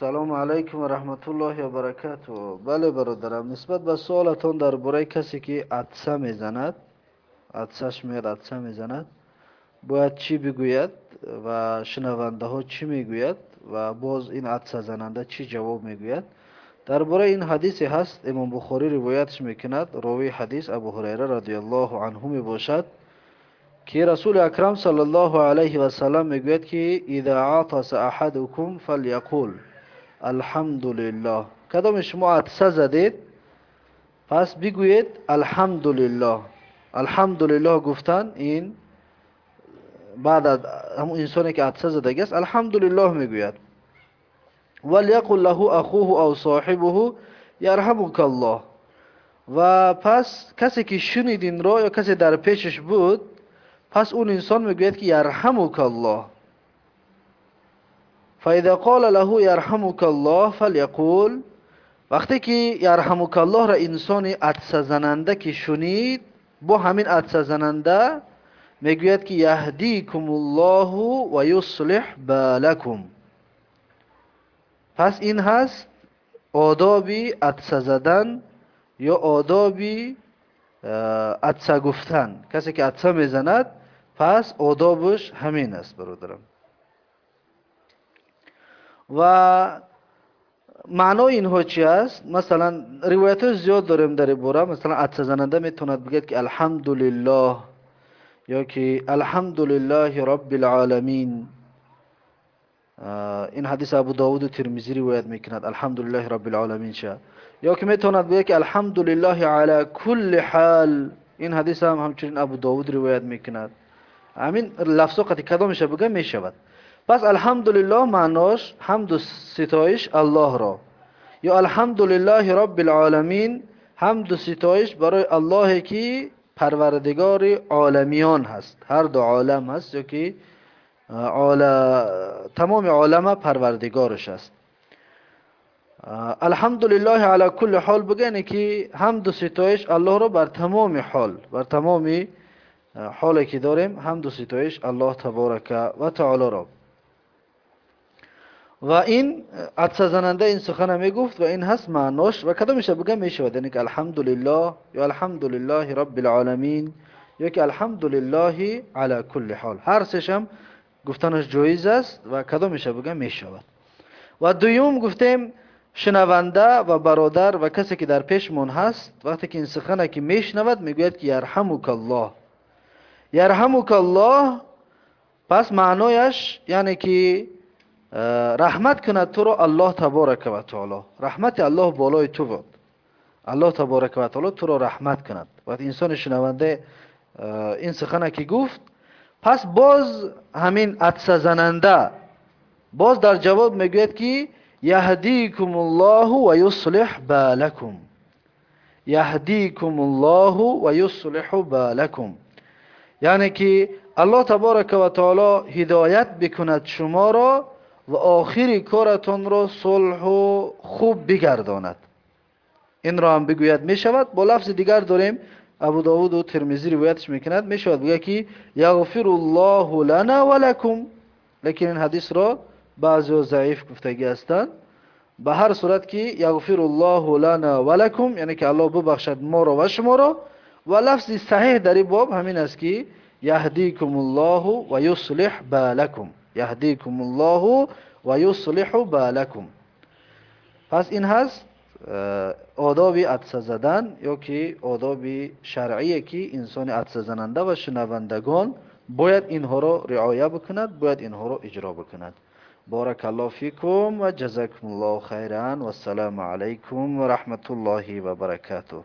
салому алайкум раҳматуллоҳи ва баракату. Бале бародарам нисбат ба суолатон дар бораи касе ки атса мезанад атсаш меяд атса мезанад бояд чӣ бигӯяд ва шунавандаҳо чӣ мегӯяд ва боз ин атсазананда чӣ ҷавоб мегӯяд. Дар бораи ин ҳадисе ҳаст имом бухорӣ ривоятш мекунад ровии ҳадис абу ҳурайра радиаллоҳу анҳу мебошад ки расули акрам сал ллоҳу алайҳи васалам мегӯяд ки ида атаса аҳадукум фалякул алҳамдулиллоҳ кадоме шумо атса задед? Пас бигӯед алҳамдулиллоҳ алҳамдулиллоҳ гуфтан ин баъд аз ҳамун инсоне ки атса задагиаст алҳамдулиллоҳ мегӯяд. Валякул лаҳу ахуҳу ав соҳибуҳу ярҳамукаллоҳ ва пас касе ки шунид инро ё касе дар пешаш буд пас он инсон мегӯяд ки ярҳамукаллоҳ фаида qola лаҳу ярҳамукаллоҳ фалякул вақте ки ярҳамукаллоҳро инсони атсазананда ки шунид бо ҳамин атсазананда мегӯяд ки яҳдикумуллоҳу ва юслиҳ балакум пас ин ҳаст одоби атса задан ё одоби атса гуфтан касе ки атса мезанад пас одобаш ҳамин аст бародарам ва маънои инҳо чи аст? Масалан ривоятҳои зиёд дорем дар ин бора. Масалан атсазананда метавонад бигӯяд ки алҳамдулиллоҳ ё ки алҳамдулиллоҳи робби лаоламин ин ҳадиси абу довуду тирмизӣ ривоят мекунад. Алҳамдулиллоҳи робби лаоламинша ё ки метавонад бигӯяд ки алҳамдулиллоҳи ала кулли ҳал ин ҳадис ҳам ҳамчунин абу довуд ривоят мекунад. Ҳамин лафзо қати кадомеша бига мешавад пас алҳамдулиллоҳ маънош ҳамду ситоиш аллоҳро. Ё алҳамдулиллоҳи робби лаоламин ҳамду ситоиш барои аллоҳе ки парвардигори оламиён ҳаст. Ҳарду олам ҳаст ё ки тамоми олама парвардигораш аст алҳамдулиллоҳи ала кулли ҳол бигӯяне ки ҳамду ситоиш аллоҳро бар тамоми ҳол бар тамоми ҳоле ки дорем ҳамду ситоиш аллоҳ таборака ва таолоро ва ин адсазананда ин сухана мегуфт ва ин ҳаст маънош ва кадомеша бига мешавад? Яъне ки алҳамдулиллоҳ ё алҳамдулиллоҳи робби лаоламин ё ки алҳамдулиллоҳи ала кулли ҳол ҳар сешам гуфтанаш ҷоиз аст ва кадомеша бига мешавад. Ва дуюм гуфтем шунаванда ва бародар ва касе ки дар пешмон ҳаст вақте ки ин сухана ки мешнавад мегӯяд ки ярҳамукаллоҳ ярҳамукаллоҳ пас маънояш яъне ки раҳмат кунад туро аллоҳ таборака ва таоло. Раҳмати аллоҳ болои ту буд. Аллоҳ таборака ва таоло туро раҳмат кунад. Вақти инсони шунавандаи ин сухана ки гуфт пас боз ҳамин адсазананда боз дар ҷавоб мегӯяд ки яҳдикум ллоҳу ва юслиҳ балакум яҳдикум ллоҳу ва юслиҳу балакум яъне ки аллоҳ таборака ва таоло ҳидоят бикунад шуморо ва охири коратонро сулҳу хуб бигардонад. Инро ҳам бигӯяд мешавад. Бо лафзи дигар дорем абу довуду термизӣ ривоятш мекунад. Мешавад бигӯяд ки яғфиру ллоҳу лана ва лакум лекин ин ҳадисро баъзеҳо заиф гуфтагӣ ҳастанд. Ба ҳар сурат ки яғфиру ллоҳу лана ва лакум яъне ки аллоҳ бубахшад моро ва шуморо. Ва лафзи саҳеҳ дар ин боб ҳамин аст ки яҳдикум ллоҳу ва юслиҳ балакум яҳдикум ллоҳу ва юслиҳу балакум пас ин ҳаст э, одоби адса задан ё ки одоби шаръие ки инсони адсазананда ва шунавандагон бояд инҳоро риоя бикунад бояд инҳоро иҷро бикунад. Боракаллоҳ фикум ва ҷазакумуллоҳу хайран. Вассалому алайкум ва раҳматуллоҳи ва баракатуh